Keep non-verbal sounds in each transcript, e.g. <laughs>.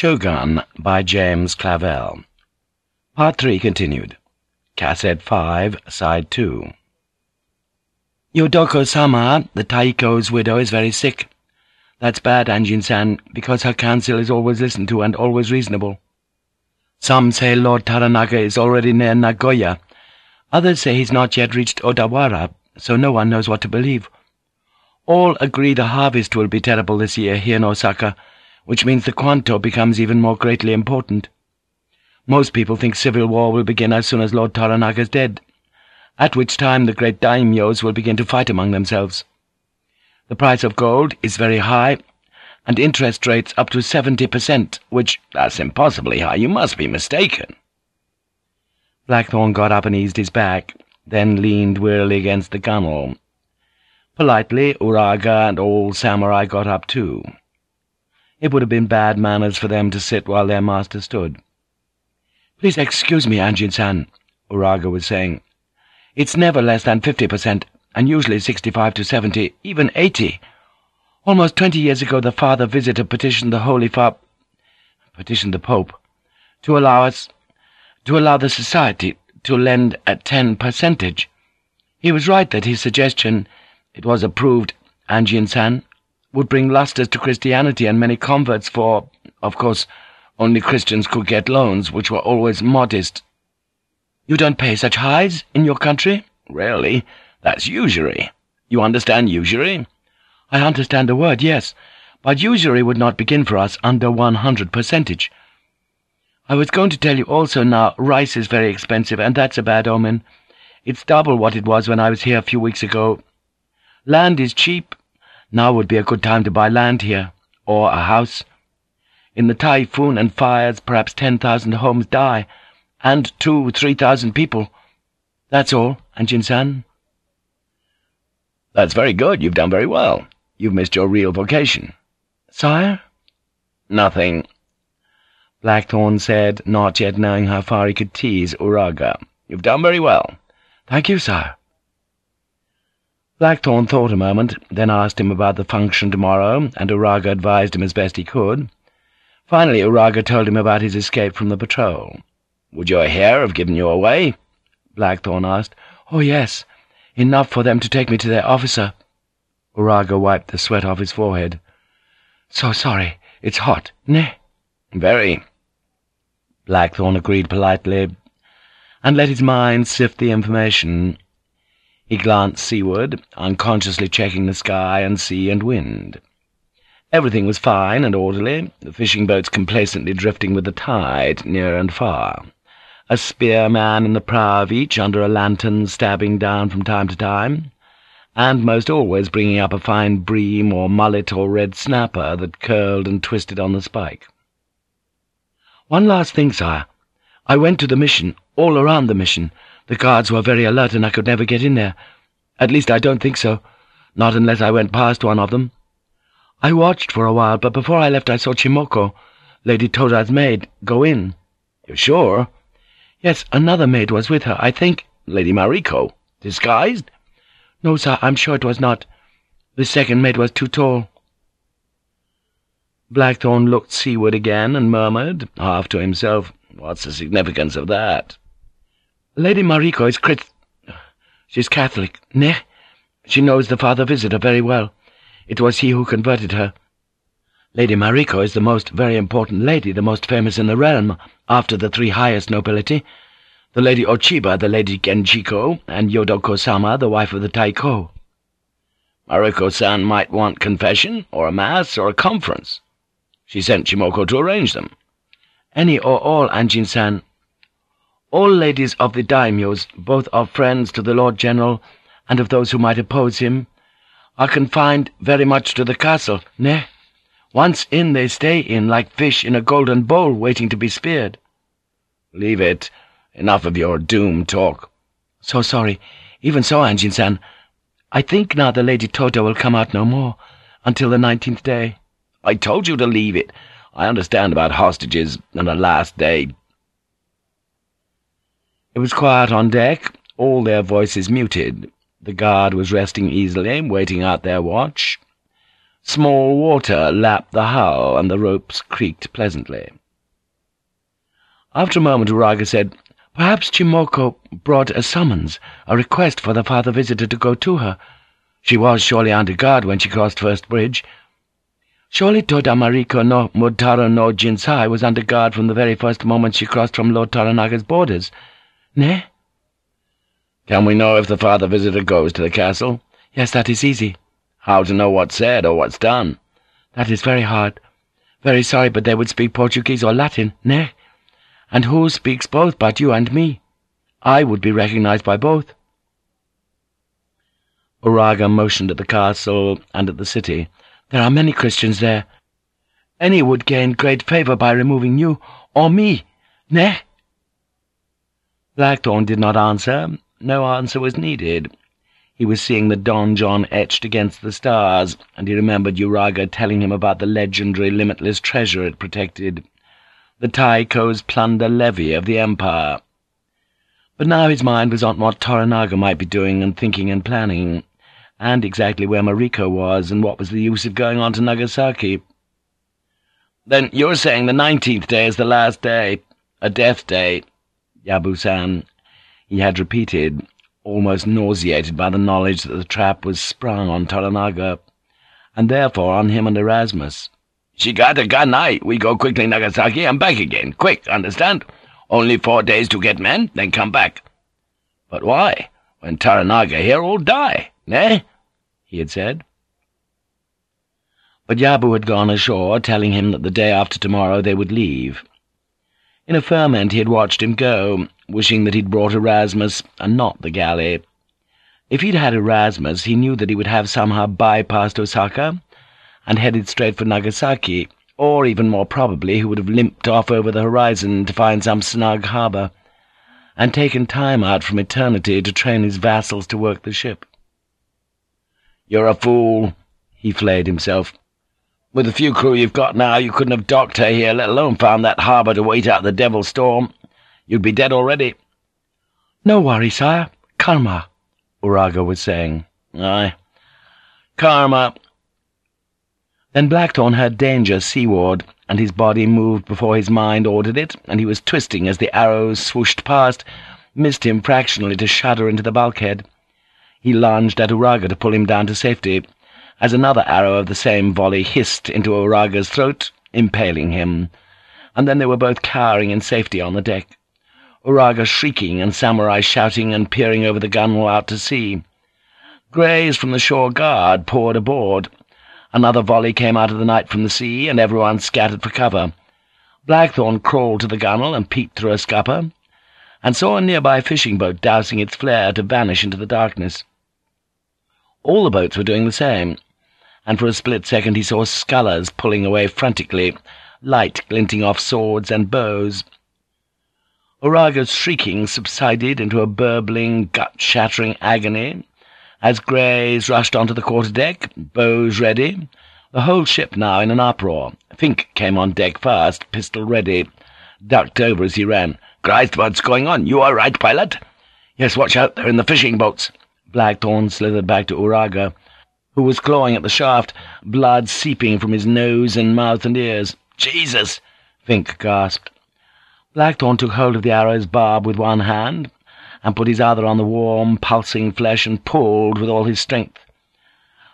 Shogun by James Clavell. Part 3 continued. Cassette 5, Side 2. Yodoko-sama, the Taiko's widow, is very sick. That's bad, Anjin-san, because her counsel is always listened to and always reasonable. Some say Lord Toranaga is already near Nagoya. Others say he's not yet reached Odawara, so no one knows what to believe. All agree the harvest will be terrible this year here in Osaka, which means the Kwanto becomes even more greatly important. Most people think civil war will begin as soon as Lord Toranaga is dead, at which time the great daimyos will begin to fight among themselves. The price of gold is very high, and interest rates up to seventy percent, which, that's impossibly high, you must be mistaken. Blackthorne got up and eased his back, then leaned wearily against the gunwale. Politely, Uraga and all samurai got up too. It would have been bad manners for them to sit while their master stood. "'Please excuse me, Anjin-san,' Uraga was saying. "'It's never less than fifty percent, and usually sixty-five to seventy, even eighty. Almost twenty years ago the father visitor petitioned the Holy Fa... petitioned the Pope, to allow us... to allow the Society to lend at ten percentage. He was right that his suggestion, it was approved, Anjin-san, would bring lustres to Christianity and many converts for, of course, only Christians could get loans, which were always modest. You don't pay such highs in your country? Rarely. That's usury. You understand usury? I understand the word, yes, but usury would not begin for us under one hundred percentage. I was going to tell you also now, rice is very expensive, and that's a bad omen. It's double what it was when I was here a few weeks ago. Land is cheap, now would be a good time to buy land here, or a house. In the typhoon and fires, perhaps ten thousand homes die, and two, three thousand people. That's all, Anjin-san. That's very good. You've done very well. You've missed your real vocation. Sire? Nothing. Blackthorne said, not yet knowing how far he could tease Uraga. You've done very well. Thank you, sire. Blackthorne thought a moment, then asked him about the function tomorrow, and Uraga advised him as best he could. Finally, Uraga told him about his escape from the patrol. "'Would your hair have given you away?' Blackthorne asked. "'Oh, yes. Enough for them to take me to their officer.' Uraga wiped the sweat off his forehead. "'So sorry. It's hot, ne?' "'Very.' Blackthorne agreed politely, and let his mind sift the information he glanced seaward, unconsciously checking the sky and sea and wind. Everything was fine and orderly, the fishing boats complacently drifting with the tide, near and far. A spearman in the prow of each, under a lantern, stabbing down from time to time, and most always bringing up a fine bream or mullet or red snapper that curled and twisted on the spike. "'One last thing, sire. I went to the mission, all around the mission, the guards were very alert and I could never get in there. At least I don't think so. Not unless I went past one of them. I watched for a while, but before I left I saw Chimmoko, Lady Toda's maid, go in. You're sure? Yes, another maid was with her, I think. Lady Mariko? Disguised? No, sir, I'm sure it was not. The second maid was too tall. Blackthorne looked seaward again and murmured, half to himself, What's the significance of that? Lady Mariko is Chrit... She's Catholic, ne? She knows the Father Visitor very well. It was he who converted her. Lady Mariko is the most very important lady, the most famous in the realm, after the three highest nobility, the Lady Ochiba, the Lady Genjiko, and Yodoko-sama, the wife of the Taiko. Mariko-san might want confession, or a mass, or a conference. She sent Chimmoko to arrange them. Any or all, Anjin-san, all ladies of the daimyos, both of friends to the Lord General and of those who might oppose him, are confined very much to the castle, ne? Once in, they stay in, like fish in a golden bowl waiting to be speared. Leave it. Enough of your doom talk. So sorry. Even so, Anjin-san, I think now the Lady Toda will come out no more, until the nineteenth day. I told you to leave it. I understand about hostages and a last day it was quiet on deck, all their voices muted. The guard was resting easily, waiting out their watch. Small water lapped the hull, and the ropes creaked pleasantly. After a moment Uraga said, Perhaps Chimmoko brought a summons, a request for the father visitor to go to her. She was surely under guard when she crossed First Bridge. Surely Toda Mariko no Buntaro no Jinsai was under guard from the very first moment she crossed from Lord Toranaga's borders. Ne? Can we know if the father visitor goes to the castle? Yes, that is easy. How to know what's said or what's done? That is very hard. Very sorry, but they would speak Portuguese or Latin, ne? And who speaks both but you and me? I would be recognized by both. Uraga motioned at the castle and at the city. There are many Christians there. Any would gain great favor by removing you, or me, ne? Blackthorne did not answer. No answer was needed. He was seeing the donjon etched against the stars, and he remembered Uraga telling him about the legendary limitless treasure it protected the Taiko's plunder levy of the Empire. But now his mind was on what Toranaga might be doing and thinking and planning, and exactly where Mariko was, and what was the use of going on to Nagasaki. Then you're saying the nineteenth day is the last day, a death day, Yabu-san, he had repeated, almost nauseated by the knowledge that the trap was sprung on Toranaga, and therefore on him and Erasmus. Shigata Ganai, we go quickly Nagasaki and back again. Quick, understand? Only four days to get men, then come back. But why? When Toranaga here, all die, eh? he had said. But Yabu had gone ashore, telling him that the day after tomorrow they would leave. In a ferment he had watched him go, wishing that he'd brought Erasmus, and not the galley. If he'd had Erasmus, he knew that he would have somehow bypassed Osaka, and headed straight for Nagasaki, or even more probably he would have limped off over the horizon to find some snug harbour, and taken time out from eternity to train his vassals to work the ship. "'You're a fool,' he flayed himself. "'With the few crew you've got now, you couldn't have docked her here, let alone found that harbour to wait out the devil's storm. You'd be dead already.' "'No worry, sire. Karma,' Uraga was saying. "'Aye. Karma. Then Blackthorne heard danger seaward, and his body moved before his mind ordered it, and he was twisting as the arrows swooshed past, missed him fractionally to shudder into the bulkhead. He lunged at Uraga to pull him down to safety, as another arrow of the same volley hissed into Uraga's throat, impaling him, and then they were both cowering in safety on the deck, Uraga shrieking and Samurai shouting and peering over the gunwale out to sea. Greys from the shore guard poured aboard, Another volley came out of the night from the sea, and everyone scattered for cover. Blackthorne crawled to the gunwale and peeped through a scupper, and saw a nearby fishing boat dousing its flare to vanish into the darkness. All the boats were doing the same, and for a split second he saw scullers pulling away frantically, light glinting off swords and bows. Uraga's shrieking subsided into a burbling, gut-shattering agony, as Greys rushed onto the quarter-deck, bows ready, the whole ship now in an uproar. Vinck came on deck first, pistol ready, ducked over as he ran. "'Christ, what's going on? You are right, pilot?' "'Yes, watch out, they're in the fishing boats.' Blackthorne slithered back to Uraga, who was clawing at the shaft, blood seeping from his nose and mouth and ears. "'Jesus!' Vinck gasped. Blackthorne took hold of the arrow's barb with one hand, and put his other on the warm, pulsing flesh and pulled with all his strength.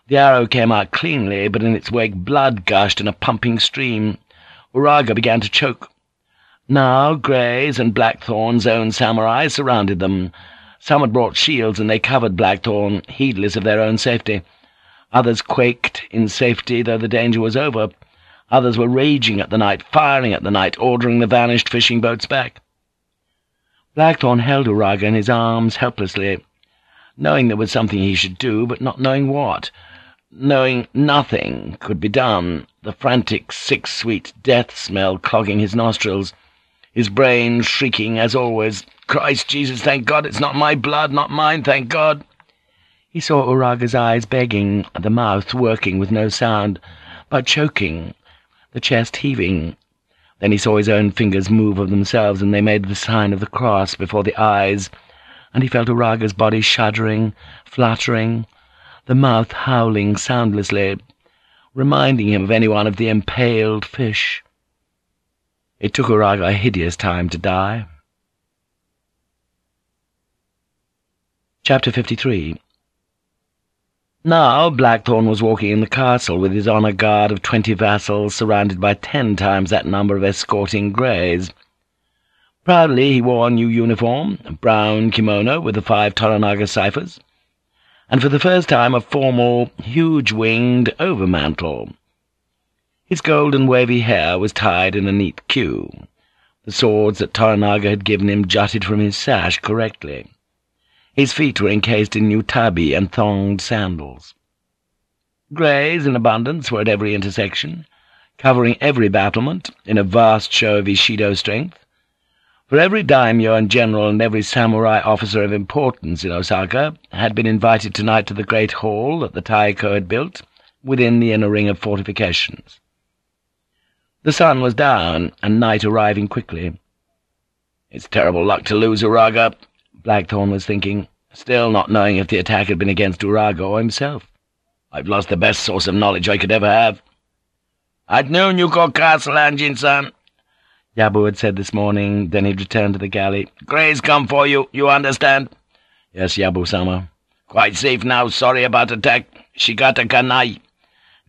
The arrow came out cleanly, but in its wake blood gushed in a pumping stream. Uraga began to choke. Now Grey's and Blackthorne's own samurai surrounded them. Some had brought shields, and they covered Blackthorne, heedless of their own safety. Others quaked in safety, though the danger was over. Others were raging at the night, firing at the night, ordering the vanished fishing boats back. Blackthorne held Uraga in his arms helplessly, knowing there was something he should do, but not knowing what, knowing nothing could be done, the frantic, sick, sweet death smell clogging his nostrils, his brain shrieking, as always, "'Christ Jesus, thank God, it's not my blood, not mine, thank God!' He saw Uraga's eyes begging, the mouth working with no sound, but choking, the chest heaving, then he saw his own fingers move of themselves, and they made the sign of the cross before the eyes, and he felt Uraga's body shuddering, fluttering, the mouth howling soundlessly. reminding him of any one of the impaled fish. It took Uraga a hideous time to die. Chapter 53 Now Blackthorne was walking in the castle with his honour guard of twenty vassals surrounded by ten times that number of escorting greys. Proudly he wore a new uniform, a brown kimono with the five Toranaga ciphers, and for the first time a formal, huge-winged overmantle. His golden wavy hair was tied in a neat queue. The swords that Toranaga had given him jutted from his sash correctly. His feet were encased in new tabi and thonged sandals. Greys in abundance were at every intersection, covering every battlement in a vast show of Ishido strength. For every daimyo and general and every samurai officer of importance in Osaka had been invited tonight to the great hall that the Taiko had built within the inner ring of fortifications. The sun was down, and night arriving quickly. "'It's terrible luck to lose Uraga,' Blackthorne was thinking, still not knowing if the attack had been against Uraga or himself. "'I've lost the best source of knowledge I could ever have.' "'At noon you go castle, Anjin-san,' Yabu had said this morning, then he'd returned to the galley. "'Gray's come for you, you understand?' "'Yes, Yabu-sama.' "'Quite safe now, sorry about attack. Shigata ga nai.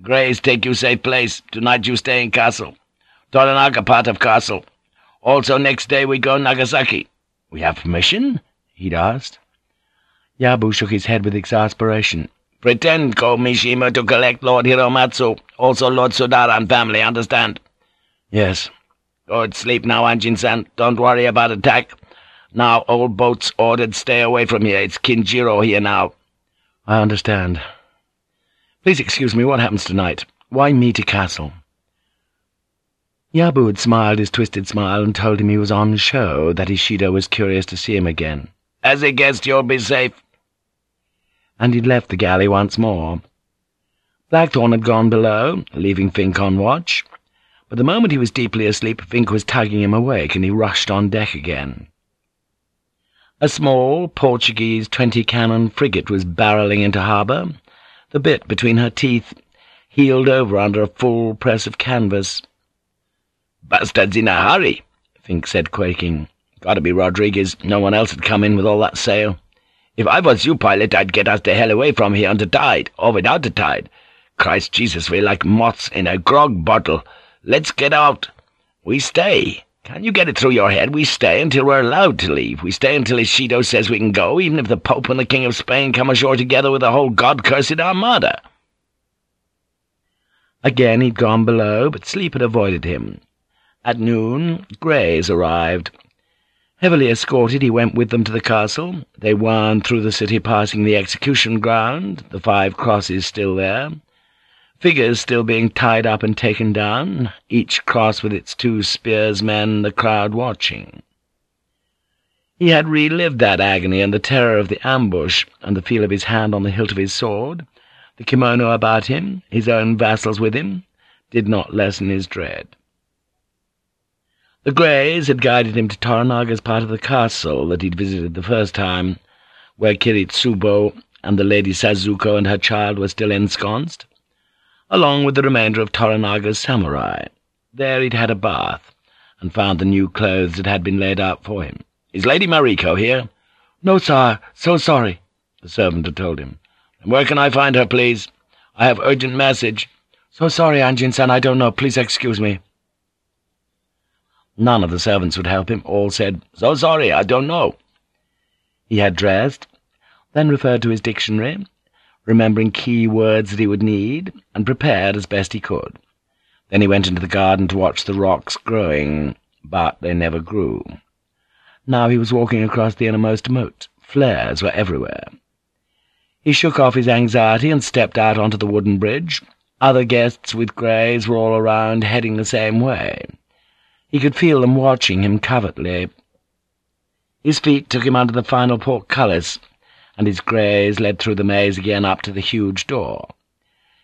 Gray's take you safe place. Tonight you stay in castle.' Toranaga part of castle. Also next day we go Nagasaki. We have permission? He'd asked. Yabu shook his head with exasperation. Pretend go Mishima to collect Lord Hiromatsu, also Lord Sudara and family, understand? Yes. Good, sleep now, Anjin-san. Don't worry about attack. Now, old boats ordered stay away from here. It's Kinjiro here now. I understand. Please excuse me, what happens tonight? Why me to castle? Yabu had smiled his twisted smile and told him he was on show, that Ishido was curious to see him again. As a guest you'll be safe. And he'd left the galley once more. Blackthorne had gone below, leaving Vinck on watch, but the moment he was deeply asleep, Vinck was tugging him awake, and he rushed on deck again. A small Portuguese twenty-cannon frigate was barrelling into harbour, the bit between her teeth heeled over under a full press of canvas. "'Bastards in a hurry,' Vinck said, quaking. "'Gotta be Rodrigues. No one else had come in with all that sail. If I was you, pilot, I'd get us the hell away from here the tide, or without the tide. Christ Jesus, we're like moths in a grog bottle. Let's get out. We stay. Can you get it through your head? We stay until we're allowed to leave. We stay until Ishido says we can go, even if the Pope and the King of Spain come ashore together with the whole God-cursed armada.' Again he'd gone below, but sleep had avoided him. At noon, Greys arrived. Heavily escorted, he went with them to the castle. They wound through the city, passing the execution ground, the five crosses still there, figures still being tied up and taken down, each cross with its two spearsmen, the crowd watching. He had relived that agony and the terror of the ambush, and the feel of his hand on the hilt of his sword, the kimono about him, his own vassals with him, did not lessen his dread. The Greys had guided him to Toranaga's part of the castle that he'd visited the first time, where Kiritsubo and the Lady Sazuko and her child were still ensconced, along with the remainder of Toranaga's samurai. There he'd had a bath, and found the new clothes that had been laid out for him. "'Is Lady Mariko here?' "'No, sir. So sorry,' the servant had told him. "'And where can I find her, please? I have urgent message.' "'So sorry, Anjin-san, I don't know. Please excuse me.' None of the servants would help him. All said, "'So sorry, I don't know.' He had dressed, then referred to his dictionary, remembering key words that he would need, and prepared as best he could. Then he went into the garden to watch the rocks growing, but they never grew. Now he was walking across the innermost moat. Flares were everywhere. He shook off his anxiety and stepped out onto the wooden bridge. Other guests with greys were all around, heading the same way. He could feel them watching him covertly. His feet took him under the final portcullis, and his greys led through the maze again up to the huge door.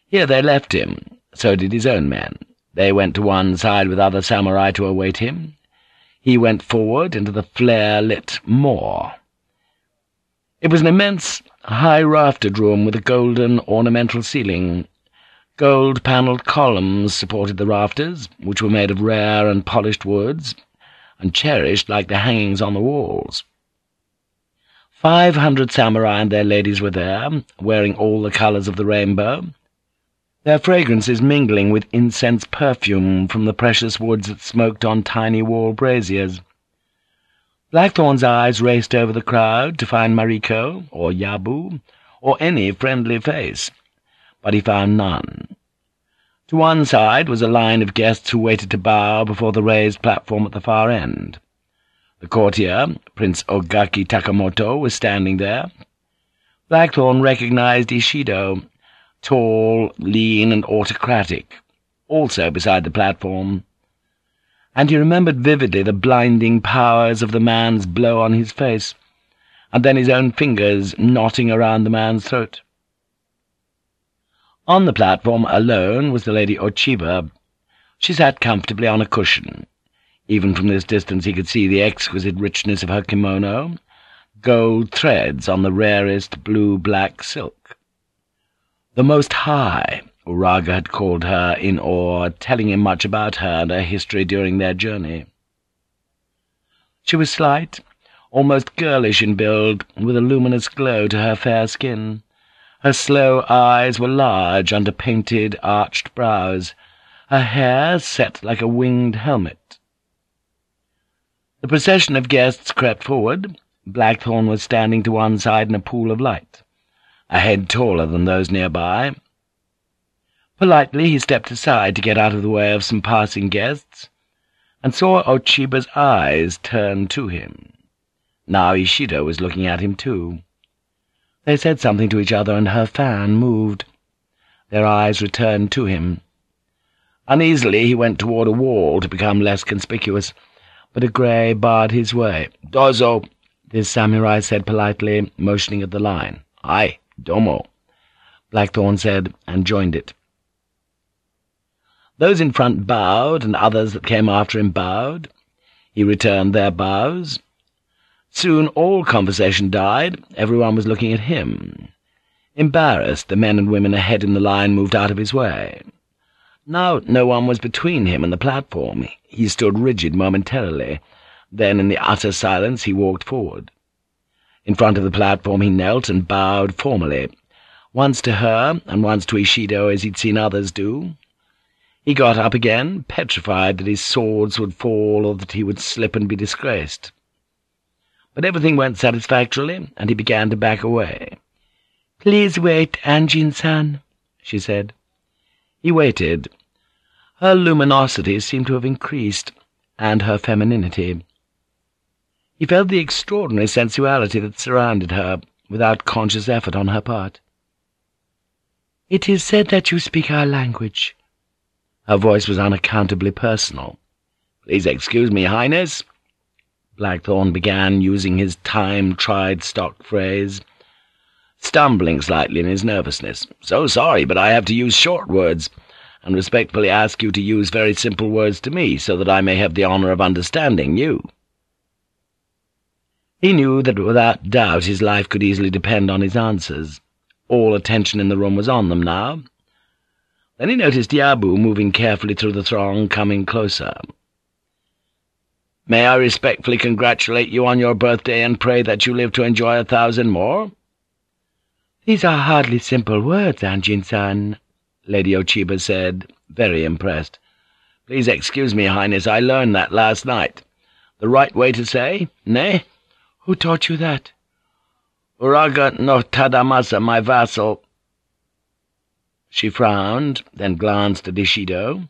Here they left him, so did his own men. They went to one side with other samurai to await him. He went forward into the flare-lit moor. It was an immense, high-raftered room with a golden ornamental ceiling. Gold-panelled columns supported the rafters, which were made of rare and polished woods, and cherished like the hangings on the walls. Five hundred samurai and their ladies were there, wearing all the colours of the rainbow, their fragrances mingling with incense perfume from the precious woods that smoked on tiny wall braziers. Blackthorne's eyes raced over the crowd to find Mariko, or Yabu, or any friendly face, but he found none. To one side was a line of guests who waited to bow before the raised platform at the far end. The courtier, Prince Ogaki Takamoto, was standing there. Blackthorne recognized Ishido, tall, lean, and autocratic, also beside the platform. And he remembered vividly the blinding powers of the man's blow on his face, and then his own fingers knotting around the man's throat. On the platform alone was the Lady Ochiba. She sat comfortably on a cushion. Even from this distance he could see the exquisite richness of her kimono, gold threads on the rarest blue-black silk. The Most High, Uraga had called her in awe, telling him much about her and her history during their journey. She was slight, almost girlish in build, with a luminous glow to her fair skin. Her slow eyes were large under painted, arched brows, her hair set like a winged helmet. The procession of guests crept forward. Blackthorne was standing to one side in a pool of light a head taller than those nearby. Politely he stepped aside to get out of the way of some passing guests, and saw Ochiba's eyes turn to him. Now Ishido was looking at him too. They said something to each other, and her fan moved. Their eyes returned to him. Uneasily he went toward a wall to become less conspicuous, but a grey barred his way. "'Dozo,' this samurai said politely, motioning at the line. "'Aye.' Domo, Blackthorne said, and joined it. Those in front bowed, and others that came after him bowed. He returned their bows. Soon all conversation died, everyone was looking at him. Embarrassed, the men and women ahead in the line moved out of his way. Now no one was between him and the platform. He stood rigid momentarily. Then, in the utter silence, he walked forward. In front of the platform he knelt and bowed formally, once to her and once to Ishido as he'd seen others do. He got up again, petrified that his swords would fall or that he would slip and be disgraced. But everything went satisfactorily, and he began to back away. "'Please wait, Anjin-san,' she said. He waited. Her luminosity seemed to have increased, and her femininity. He felt the extraordinary sensuality that surrounded her, without conscious effort on her part. "'It is said that you speak our language.' Her voice was unaccountably personal. "'Please excuse me, Highness.' Blackthorne began, using his time-tried stock phrase, stumbling slightly in his nervousness. "'So sorry, but I have to use short words, and respectfully ask you to use very simple words to me, so that I may have the honor of understanding you.' He knew that without doubt his life could easily depend on his answers. All attention in the room was on them now. Then he noticed Yabu moving carefully through the throng, coming closer. "'May I respectfully congratulate you on your birthday and pray that you live to enjoy a thousand more?' "'These are hardly simple words, Anjin-san,' Lady Ochiba said, very impressed. "'Please excuse me, Highness, I learned that last night. The right way to say, nay?' Who taught you that? Uraga no Tadamasa, my vassal. She frowned, then glanced at Ishido,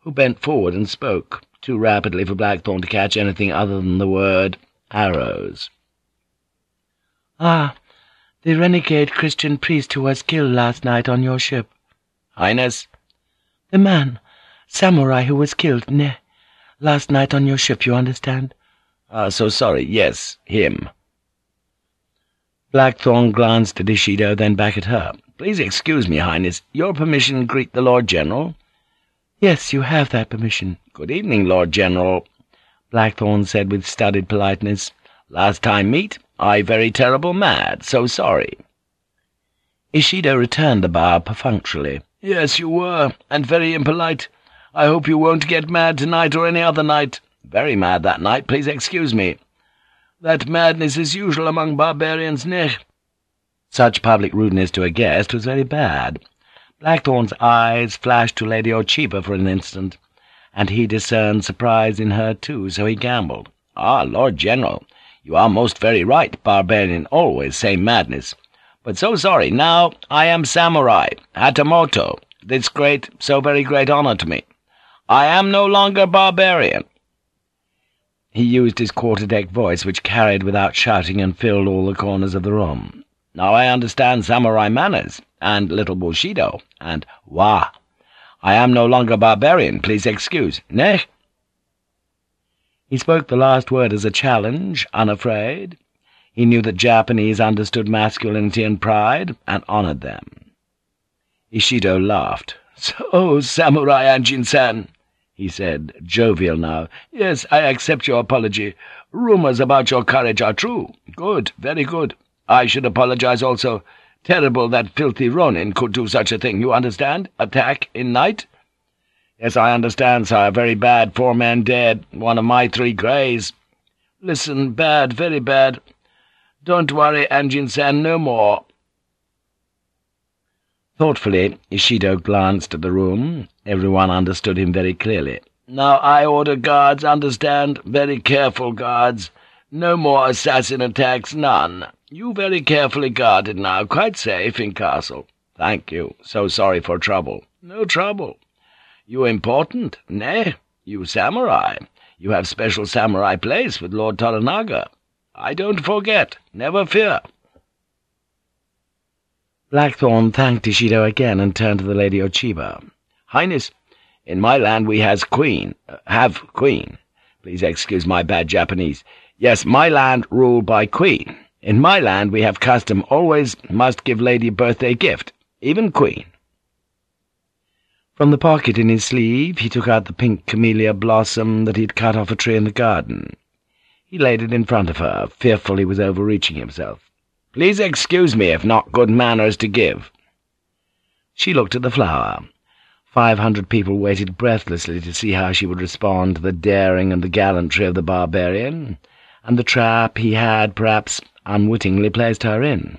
who bent forward and spoke, too rapidly for Blackthorne to catch anything other than the word arrows. Ah, the renegade Christian priest who was killed last night on your ship. Highness? The man, samurai who was killed, ne, last night on your ship, you understand? Ah, so sorry. Yes, him. Blackthorne glanced at Ishido, then back at her. Please excuse me, Highness. Your permission to greet the Lord General? Yes, you have that permission. Good evening, Lord General, Blackthorne said with studied politeness. Last time meet, I very terrible mad, so sorry. Ishido returned the bow perfunctorily. Yes, you were, and very impolite. I hope you won't get mad tonight or any other night. Very mad that night, please excuse me. That madness is usual among barbarians, Nech. Such public rudeness to a guest was very bad. Blackthorne's eyes flashed to Lady Ochiba for an instant, and he discerned surprise in her too, so he gambled. "'Ah, Lord General, you are most very right, barbarian always say madness. But so sorry, now I am samurai, Hatamoto, this great, so very great honor to me. I am no longer barbarian.' He used his quarter-deck voice, which carried without shouting and filled all the corners of the room. Now I understand samurai manners, and little Bushido, and Wa. I am no longer barbarian, please excuse. Ne? He spoke the last word as a challenge, unafraid. He knew that Japanese understood masculinity and pride, and honored them. Ishido laughed. <laughs> "'So, Samurai Anjin-san,' he said, jovial now. "'Yes, I accept your apology. Rumors about your courage are true. Good, very good. I should apologize also. Terrible that filthy Ronin could do such a thing, you understand? Attack in night?' "'Yes, I understand, sire. Very bad. Four men dead. One of my three greys. "'Listen, bad, very bad. Don't worry, Anjin-san, no more.' Thoughtfully, Ishido glanced at the room. Everyone understood him very clearly. "'Now I order guards, understand? Very careful guards. No more assassin attacks, none. You very carefully guarded now, quite safe in castle. Thank you. So sorry for trouble. No trouble. You important, nay? You samurai. You have special samurai place with Lord Toranaga. I don't forget. Never fear.' Blackthorne thanked Ishido again and turned to the Lady Ochiba. "'Highness, in my land we has queen, uh, have queen. Please excuse my bad Japanese. Yes, my land ruled by queen. In my land we have custom always must give lady birthday gift, even queen.' From the pocket in his sleeve he took out the pink camellia blossom that he had cut off a tree in the garden. He laid it in front of her, fearful he was overreaching himself. Please excuse me if not good manners to give.' She looked at the flower. Five hundred people waited breathlessly to see how she would respond to the daring and the gallantry of the barbarian, and the trap he had, perhaps, unwittingly placed her in.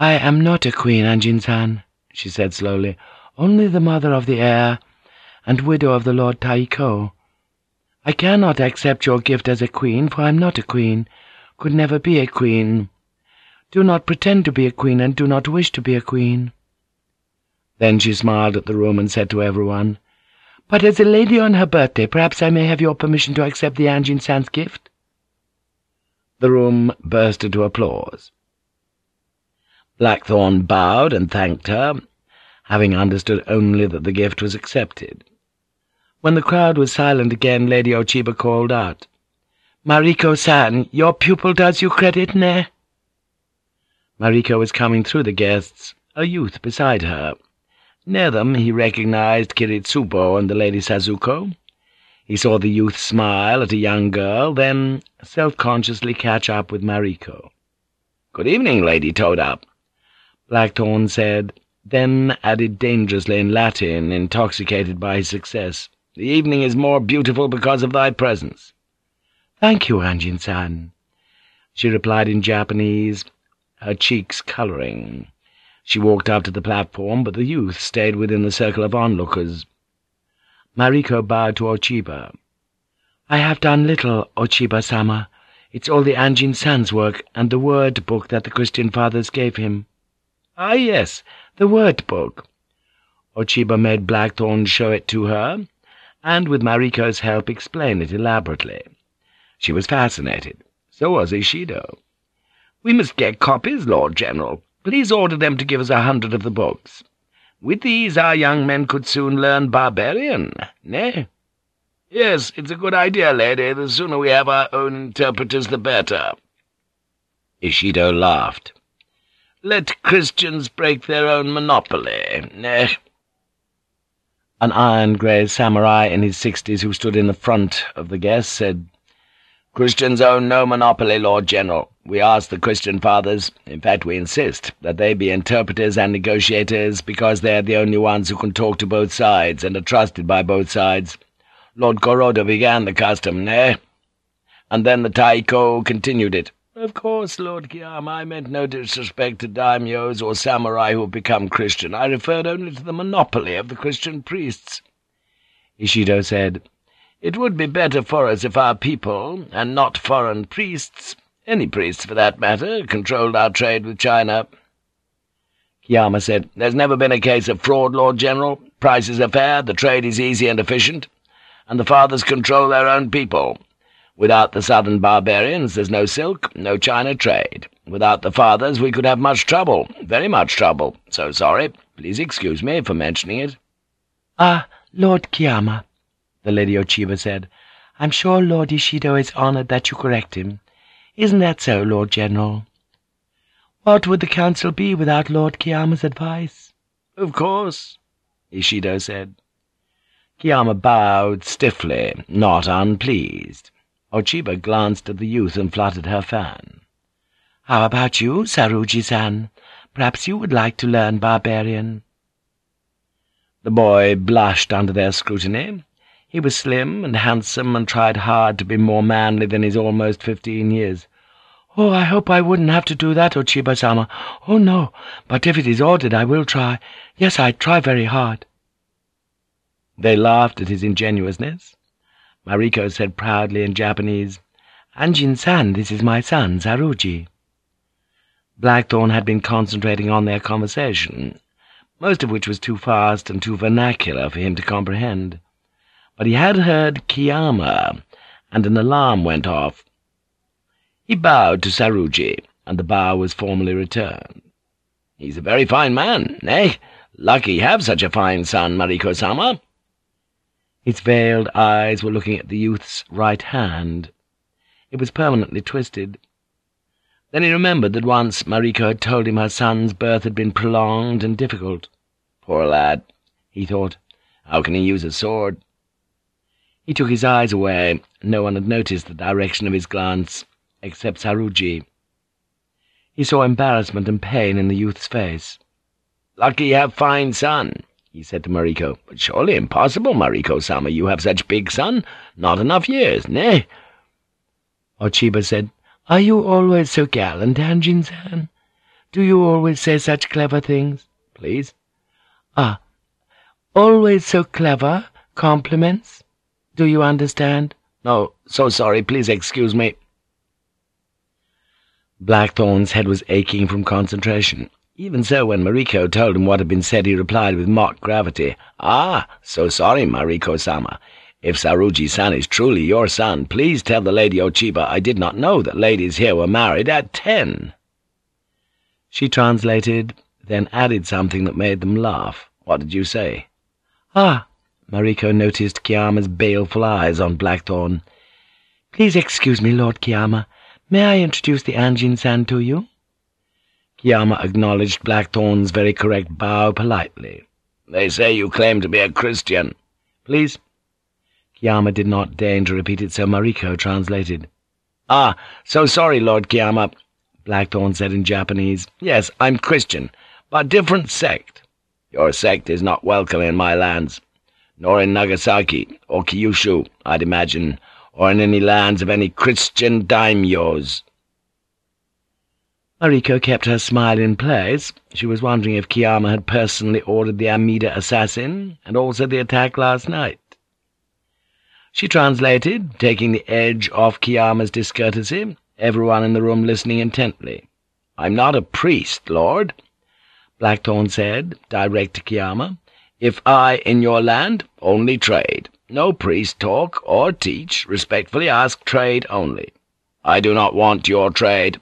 "'I am not a queen, Anjin-san,' she said slowly, "'only the mother of the heir, and widow of the Lord Taiko. I cannot accept your gift as a queen, for I am not a queen, could never be a queen.' Do not pretend to be a queen, and do not wish to be a queen.' Then she smiled at the room and said to everyone, "'But as a lady on her birthday, perhaps I may have your permission to accept the Anjin-san's gift?' The room burst into applause. Blackthorne bowed and thanked her, having understood only that the gift was accepted. When the crowd was silent again, Lady Ochiba called out, "'Mariko-san, your pupil does you credit, ne?' Mariko was coming through the guests, a youth beside her. Near them he recognized Kiritsubo and the Lady Sazuko. He saw the youth smile at a young girl, then self-consciously catch up with Mariko. "'Good evening, Lady Toda,' Blackthorne said, then added dangerously in Latin, intoxicated by his success, "'The evening is more beautiful because of thy presence.' "'Thank you, Anjin-san,' she replied in Japanese, her cheeks colouring. She walked up to the platform, but the youth stayed within the circle of onlookers. Mariko bowed to Ochiba. "'I have done little, Ochiba-sama. It's all the Anjin-san's work, and the word book that the Christian fathers gave him.' "'Ah, yes, the word book.' Ochiba made Blackthorne show it to her, and with Mariko's help explain it elaborately. She was fascinated. So was Ishido. We must get copies, Lord General. Please order them to give us a hundred of the books. With these our young men could soon learn barbarian, nay? Yes, it's a good idea, lady. The sooner we have our own interpreters, the better. Ishido laughed. Let Christians break their own monopoly, nay? An iron-grey samurai in his sixties who stood in the front of the guests said, Christians own no monopoly, Lord General. We ask the Christian fathers, in fact we insist, that they be interpreters and negotiators, because they are the only ones who can talk to both sides and are trusted by both sides. Lord Goroda began the custom, eh? And then the Taiko continued it. Of course, Lord Kiyama, I meant no disrespect to daimyos or samurai who have become Christian. I referred only to the monopoly of the Christian priests. Ishido said, It would be better for us if our people, and not foreign priests, any priests for that matter, controlled our trade with China. Kiyama said, There's never been a case of fraud, Lord General. Prices are fair, the trade is easy and efficient, and the fathers control their own people. Without the southern barbarians there's no silk, no China trade. Without the fathers we could have much trouble, very much trouble. So sorry. Please excuse me for mentioning it. Ah, Lord Kiyama, the Lady Ochiba said. I'm sure Lord Ishido is honored that you correct him. Isn't that so, Lord General? What would the council be without Lord Kiyama's advice? Of course, Ishido said. Kiyama bowed stiffly, not unpleased. Ochiba glanced at the youth and fluttered her fan. How about you, Saruji-san? Perhaps you would like to learn barbarian. The boy blushed under their scrutiny. He was slim and handsome and tried hard to be more manly than his almost fifteen years. "'Oh, I hope I wouldn't have to do that, Ochiba-sama. Oh, no, but if it is ordered, I will try. Yes, I try very hard.' They laughed at his ingenuousness. Mariko said proudly in Japanese, Anjin-san, this is my son, Saruji. Blackthorne had been concentrating on their conversation, most of which was too fast and too vernacular for him to comprehend but he had heard Kiyama, and an alarm went off. He bowed to Saruji, and the bow was formally returned. "'He's a very fine man, eh? Lucky have such a fine son, Mariko-sama.' His veiled eyes were looking at the youth's right hand. It was permanently twisted. Then he remembered that once Mariko had told him her son's birth had been prolonged and difficult. Poor lad, he thought. How can he use a sword? He took his eyes away. No one had noticed the direction of his glance, except Saruji. He saw embarrassment and pain in the youth's face. "'Lucky you have fine son,' he said to Mariko. "'But surely impossible, Mariko-sama. You have such big son. Not enough years, nay?' Ochiba said, "'Are you always so gallant, Anjin-san? Do you always say such clever things?' "'Please?' "'Ah, always so clever? Compliments?' Do you understand? No, so sorry, please excuse me. Blackthorne's head was aching from concentration. Even so, when Mariko told him what had been said, he replied with mock gravity, Ah, so sorry, Mariko-sama. If Saruji-san is truly your son, please tell the Lady Ochiba I did not know that ladies here were married at ten. She translated, then added something that made them laugh. What did you say? Ah, Mariko noticed Kiyama's baleful eyes on Blackthorne. "'Please excuse me, Lord Kiyama. May I introduce the Anjin-san to you?' Kiyama acknowledged Blackthorne's very correct bow politely. "'They say you claim to be a Christian. Please?' Kiyama did not deign to repeat it, so Mariko translated. "'Ah, so sorry, Lord Kiyama,' Blackthorne said in Japanese. "'Yes, I'm Christian, but different sect. Your sect is not welcome in my lands.' Nor in Nagasaki, or Kyushu, I'd imagine, or in any lands of any Christian daimyos.' Mariko kept her smile in place. She was wondering if Kiyama had personally ordered the Amida assassin, and also the attack last night. She translated, taking the edge off Kiyama's discourtesy, everyone in the room listening intently. "'I'm not a priest, Lord,' Blackthorne said, direct to Kiyama. If I, in your land, only trade, no priest talk or teach, respectfully ask trade only. I do not want your trade.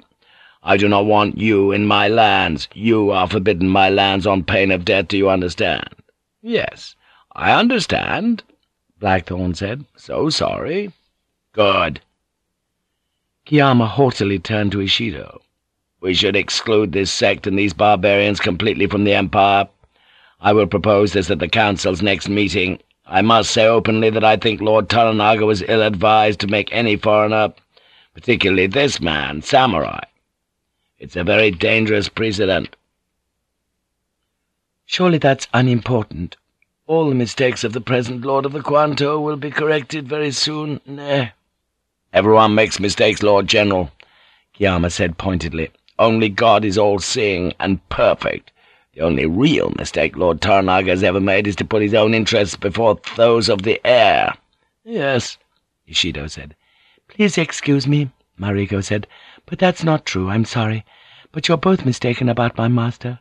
I do not want you in my lands. You are forbidden my lands on pain of death, do you understand? Yes, I understand, Blackthorne said. So sorry. Good. Kiyama haughtily turned to Ishido. We should exclude this sect and these barbarians completely from the Empire. I will propose this at the Council's next meeting. I must say openly that I think Lord Toranaga was ill-advised to make any foreigner, particularly this man, samurai. It's a very dangerous precedent. Surely that's unimportant. All the mistakes of the present Lord of the Kwanto will be corrected very soon. Nay. Everyone makes mistakes, Lord General, Kiyama said pointedly. Only God is all-seeing and perfect. The only real mistake Lord Toranaga has ever made is to put his own interests before those of the heir. Yes, Ishido said. Please excuse me, Mariko said, but that's not true, I'm sorry. But you're both mistaken about my master.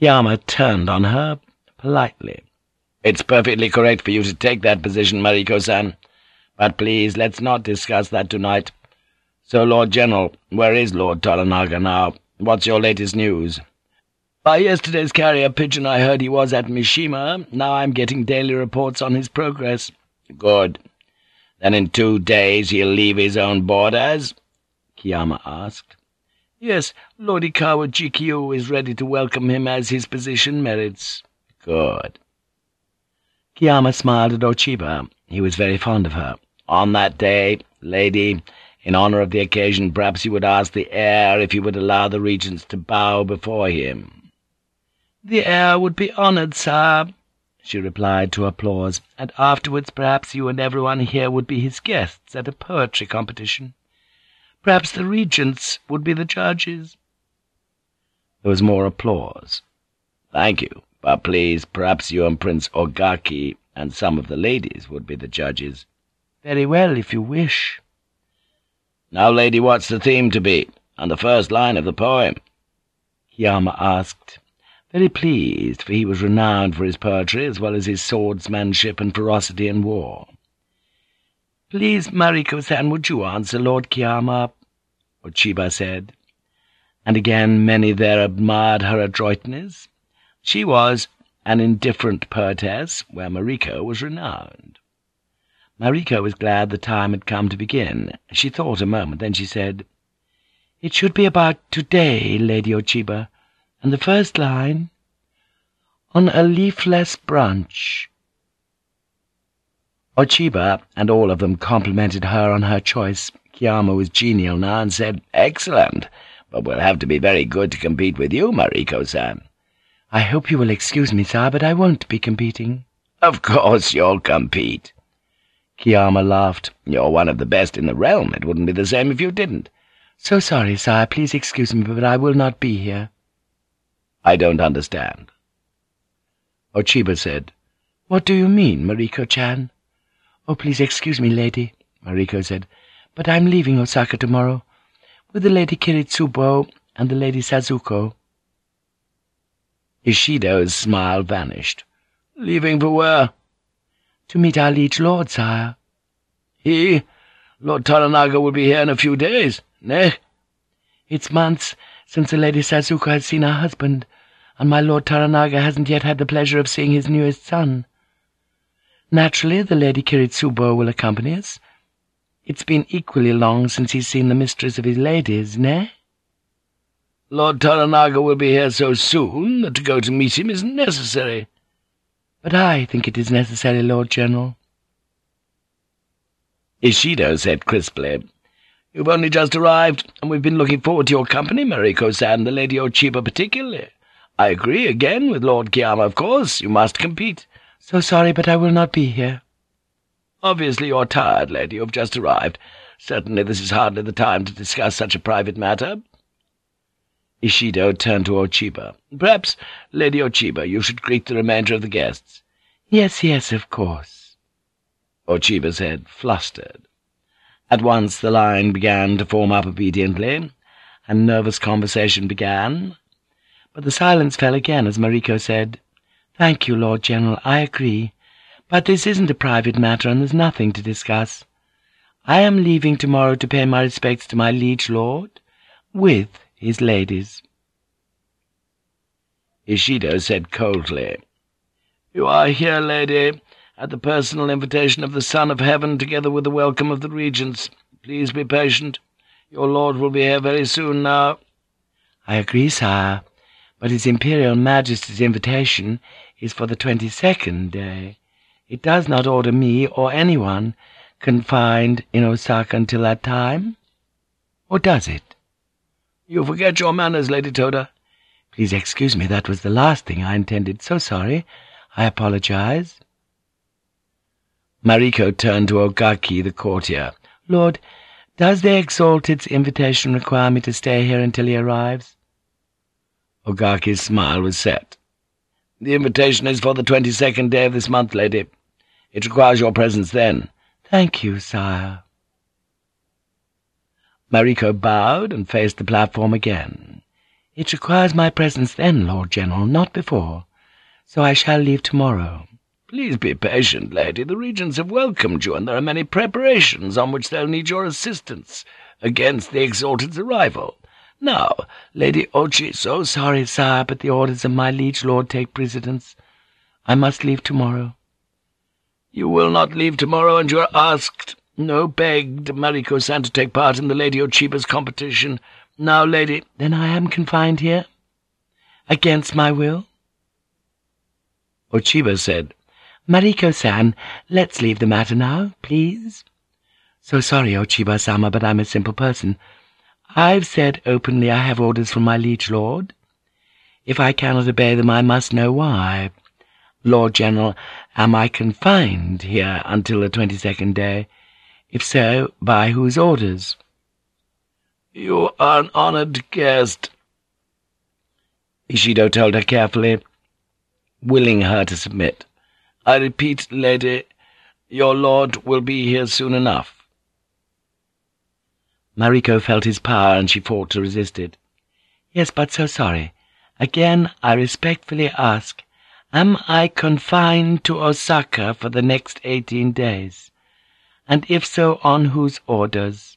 Kiyama turned on her politely. It's perfectly correct for you to take that position, Mariko-san. But please, let's not discuss that tonight. So, Lord General, where is Lord Toranaga now? What's your latest news?' Ah, By yesterday's carrier pigeon I heard he was at Mishima. Now I'm getting daily reports on his progress. Good. Then in two days he'll leave his own borders? Kiyama asked. Yes, Lord Ikawa Jikyu is ready to welcome him as his position merits. Good. Kiyama smiled at Ochiba. He was very fond of her. On that day, lady, in honor of the occasion, perhaps you would ask the heir if he would allow the regents to bow before him. The heir would be honoured, sir, she replied to applause, and afterwards perhaps you and everyone here would be his guests at a poetry competition. Perhaps the regents would be the judges. There was more applause. Thank you, but please, perhaps you and Prince Ogaki and some of the ladies would be the judges. Very well, if you wish. Now, lady, what's the theme to be, and the first line of the poem? Kiyama asked very pleased, for he was renowned for his poetry as well as his swordsmanship and ferocity in war. "'Please, Mariko-san, would you answer Lord Kiyama?' Ochiba said. And again many there admired her adroitness. She was an indifferent poetess, where Mariko was renowned. Mariko was glad the time had come to begin. She thought a moment, then she said, "'It should be about today, Lady Ochiba and the first line, on a leafless branch. Ochiba and all of them complimented her on her choice. Kiyama was genial now and said, Excellent, but we'll have to be very good to compete with you, Mariko-san. I hope you will excuse me, sir, but I won't be competing. Of course you'll compete. Kiyama laughed. You're one of the best in the realm. It wouldn't be the same if you didn't. So sorry, sire. Please excuse me, but I will not be here. I don't understand. Ochiba said, What do you mean, Mariko-chan? Oh, please excuse me, lady, Mariko said, but I'm leaving Osaka tomorrow, with the Lady Kiritsubo and the Lady Sazuko. Ishido's smile vanished. Leaving for where? To meet our liege lord, sire. He? Lord Toranaga will be here in a few days, nay? It's months since the Lady Sazuko has seen her husband, and my Lord Toranaga hasn't yet had the pleasure of seeing his newest son. Naturally, the Lady Kiritsubo will accompany us. It's been equally long since he's seen the mistress of his ladies, nay? Lord Toranaga will be here so soon that to go to meet him isn't necessary. But I think it is necessary, Lord General. Ishido said crisply, You've only just arrived, and we've been looking forward to your company, Mariko-san, the Lady Ochiba particularly. I agree again with Lord Kiyama, of course. You must compete. So sorry, but I will not be here. Obviously you're tired, lady. You've just arrived. Certainly this is hardly the time to discuss such a private matter. Ishido turned to Ochiba. Perhaps, Lady Ochiba, you should greet the remainder of the guests. Yes, yes, of course. Ochiba said, flustered. At once the line began to form up obediently, and nervous conversation began, but the silence fell again as Mariko said, "'Thank you, Lord General, I agree. But this isn't a private matter, and there's nothing to discuss. I am leaving tomorrow to pay my respects to my liege lord, with his ladies.' Ishido said coldly, "'You are here, lady, at the personal invitation of the Son of Heaven, together with the welcome of the regents. Please be patient. Your lord will be here very soon now.' "'I agree, sire but His Imperial Majesty's invitation is for the twenty-second day. It does not order me or anyone confined in Osaka until that time. Or does it? You forget your manners, Lady Toda. Please excuse me, that was the last thing I intended. So sorry. I apologize. Mariko turned to Ogaki, the courtier. Lord, does the Exalted's invitation require me to stay here until he arrives? Ogaki's smile was set. The invitation is for the twenty-second day of this month, lady. It requires your presence then. Thank you, sire. Mariko bowed and faced the platform again. It requires my presence then, Lord General, not before, so I shall leave tomorrow. Please be patient, lady. The regents have welcomed you, and there are many preparations on which they'll need your assistance against the Exalted's arrival. Now, Lady Ochi— So sorry, sire, but the orders of my liege lord take precedence. I must leave tomorrow. You will not leave tomorrow, and you are asked, no, begged, Mariko-san to take part in the Lady Ochiba's competition. Now, lady— Then I am confined here? Against my will? Ochiba said, Mariko-san, let's leave the matter now, please. So sorry, Ochiba-sama, but I'm a simple person. I've said openly I have orders from my liege lord. If I cannot obey them, I must know why. Lord General, am I confined here until the twenty-second day? If so, by whose orders? You are an honored guest. Ishido told her carefully, willing her to submit. I repeat, lady, your lord will be here soon enough. Mariko felt his power, and she fought to resist it. Yes, but so sorry. Again, I respectfully ask, am I confined to Osaka for the next eighteen days? And if so, on whose orders?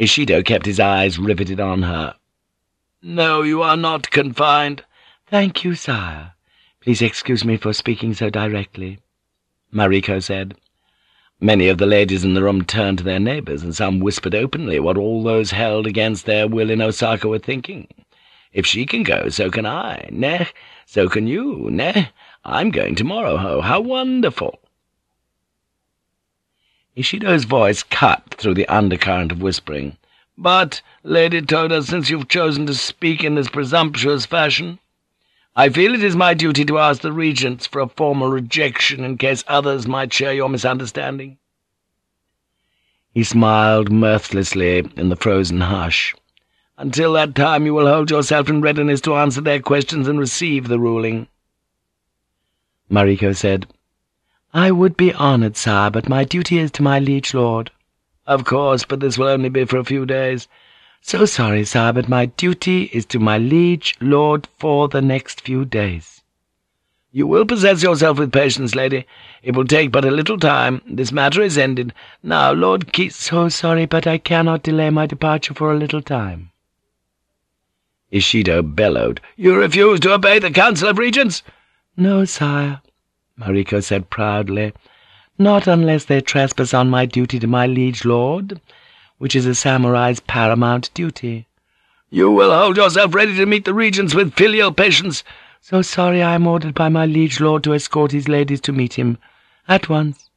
Ishido kept his eyes riveted on her. No, you are not confined. Thank you, sire. Please excuse me for speaking so directly, Mariko said. Many of the ladies in the room turned to their neighbours, and some whispered openly what all those held against their will in Osaka were thinking. If she can go, so can I. Neh, so can you. Neh, I'm going tomorrow. Ho, how wonderful! Ishido's voice cut through the undercurrent of whispering. But, Lady Toda, since you've chosen to speak in this presumptuous fashion, I feel it is my duty to ask the regents for a formal rejection in case others might share your misunderstanding. He smiled mirthlessly in the frozen hush. Until that time you will hold yourself in readiness to answer their questions and receive the ruling. Mariko said, I would be honoured, sire, but my duty is to my liege lord. Of course, but this will only be for a few days. So sorry, sire, but my duty is to my liege lord for the next few days. You will possess yourself with patience, lady. It will take but a little time. This matter is ended. Now, Lord Keith... So sorry, but I cannot delay my departure for a little time. Ishido bellowed. You refuse to obey the Council of Regents? No, sire, Mariko said proudly. Not unless they trespass on my duty to my liege lord which is a samurai's paramount duty. You will hold yourself ready to meet the regents with filial patience. So sorry I am ordered by my liege lord to escort his ladies to meet him. At once.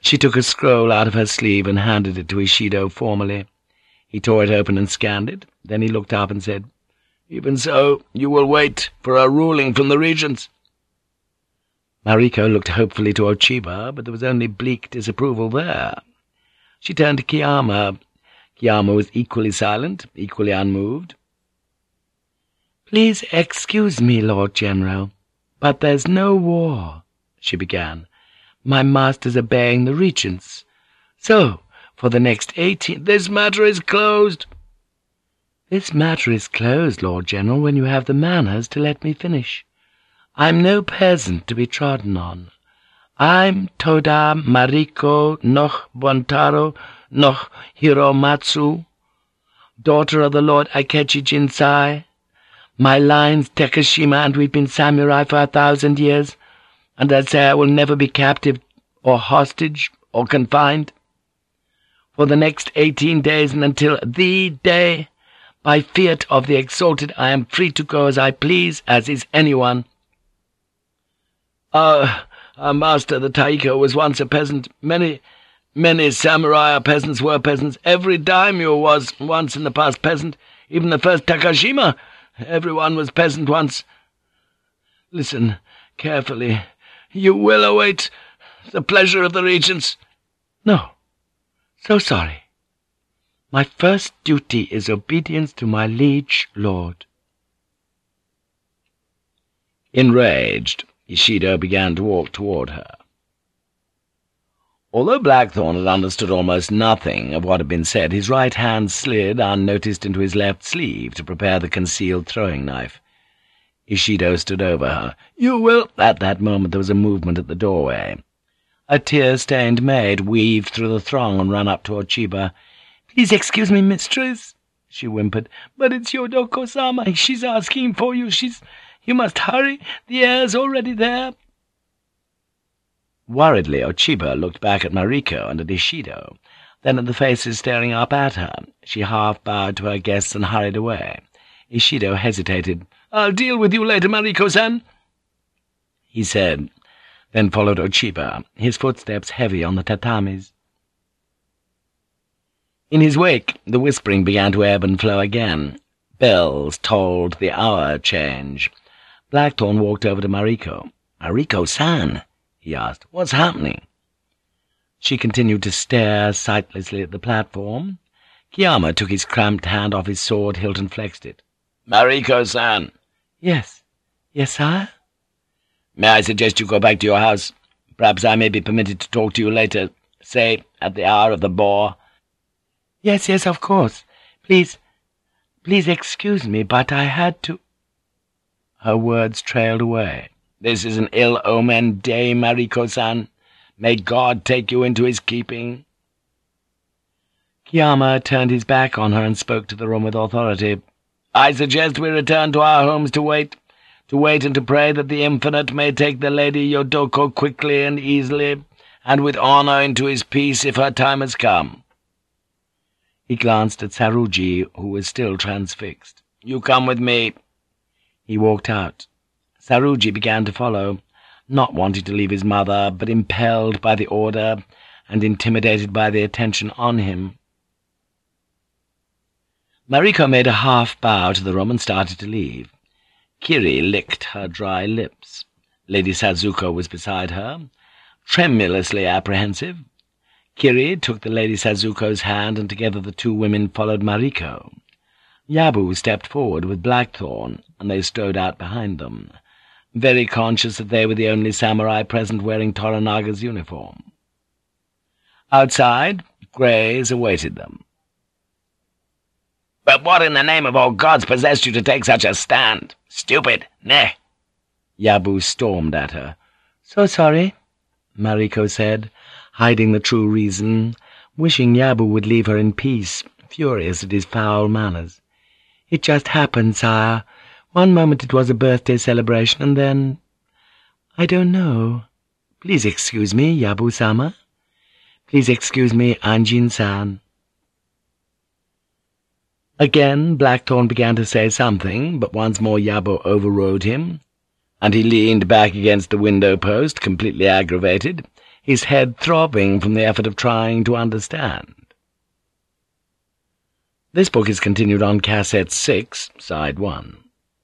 She took a scroll out of her sleeve and handed it to Ishido formally. He tore it open and scanned it. Then he looked up and said, Even so, you will wait for a ruling from the regents. Mariko looked hopefully to Ochiba, but there was only bleak disapproval there. She turned to Kiyama. Kiyama was equally silent, equally unmoved. "'Please excuse me, Lord General, but there's no war,' she began. "'My master's obeying the regents. So, for the next eighteen—' "'This matter is closed.' "'This matter is closed, Lord General, when you have the manners to let me finish. I'm no peasant to be trodden on. I'm Toda Mariko noch Buntaro noch Hiromatsu, daughter of the Lord Akechi Jinsai. My line's Takashima, and we've been samurai for a thousand years, and I say I will never be captive or hostage or confined. For the next eighteen days and until the day, by fiat of the Exalted, I am free to go as I please, as is anyone. Uh, our master, the Taiko, was once a peasant. Many, Many samurai peasants were peasants. Every daimyo was once in the past peasant. Even the first Takashima. Everyone was peasant once. Listen carefully. You will await the pleasure of the regents. No. So sorry. My first duty is obedience to my liege lord. Enraged, Ishido began to walk toward her. Although Blackthorne had understood almost nothing of what had been said, his right hand slid unnoticed into his left sleeve to prepare the concealed throwing knife. Ishido stood over her. "'You will—' At that moment there was a movement at the doorway. A tear-stained maid weaved through the throng and ran up to Ochiba. "'Please excuse me, mistress,' she whimpered, "'but it's Yodoko-sama. She's asking for you. She's... You must hurry. The heir's already there.' Worriedly, Ochiba looked back at Mariko and at Ishido, then at the faces staring up at her. She half bowed to her guests and hurried away. Ishido hesitated. "'I'll deal with you later, Mariko-san,' he said, then followed Ochiba, his footsteps heavy on the tatamis. In his wake, the whispering began to ebb and flow again. Bells tolled the hour change. Blackthorne walked over to Mariko. "'Mariko-san!' he asked. "What's happening?" She continued to stare sightlessly at the platform. Kiyama took his cramped hand off his sword hilt and flexed it. "Mariko-san!" "Yes. Yes, sire?" "May I suggest you go back to your house? Perhaps I may be permitted to talk to you later, say, at the hour of the boar." "Yes, yes, of course. Please, please excuse me, but I had to—" Her words trailed away. This is an ill-omened day, Mariko-san. May God take you into his keeping.' Kiyama turned his back on her and spoke to the room with authority. "'I suggest we return to our homes to wait, to wait and to pray that the Infinite may take the Lady Yodoko quickly and easily, and with honor into his peace if her time has come.' He glanced at Saruji, who was still transfixed. "'You come with me.' He walked out. Saruji began to follow, not wanting to leave his mother, but impelled by the order and intimidated by the attention on him. Mariko made a half-bow to the room and started to leave. Kiri licked her dry lips. Lady Sazuko was beside her, tremulously apprehensive. Kiri took the Lady Sazuko's hand, and together the two women followed Mariko. Yabu stepped forward with Blackthorne, and they strode out behind them very conscious that they were the only samurai present wearing Toranaga's uniform. Outside, Greys awaited them. "'But what in the name of all gods possessed you to take such a stand? Stupid, ne?' Yabu stormed at her. "'So sorry,' Mariko said, hiding the true reason, wishing Yabu would leave her in peace, furious at his foul manners. "'It just happened, sire. One moment it was a birthday celebration, and then... I don't know. Please excuse me, Yabu-sama. Please excuse me, Anjin-san. Again Blackthorne began to say something, but once more Yabu overrode him, and he leaned back against the window post, completely aggravated, his head throbbing from the effort of trying to understand. This book is continued on Cassette 6, Side 1.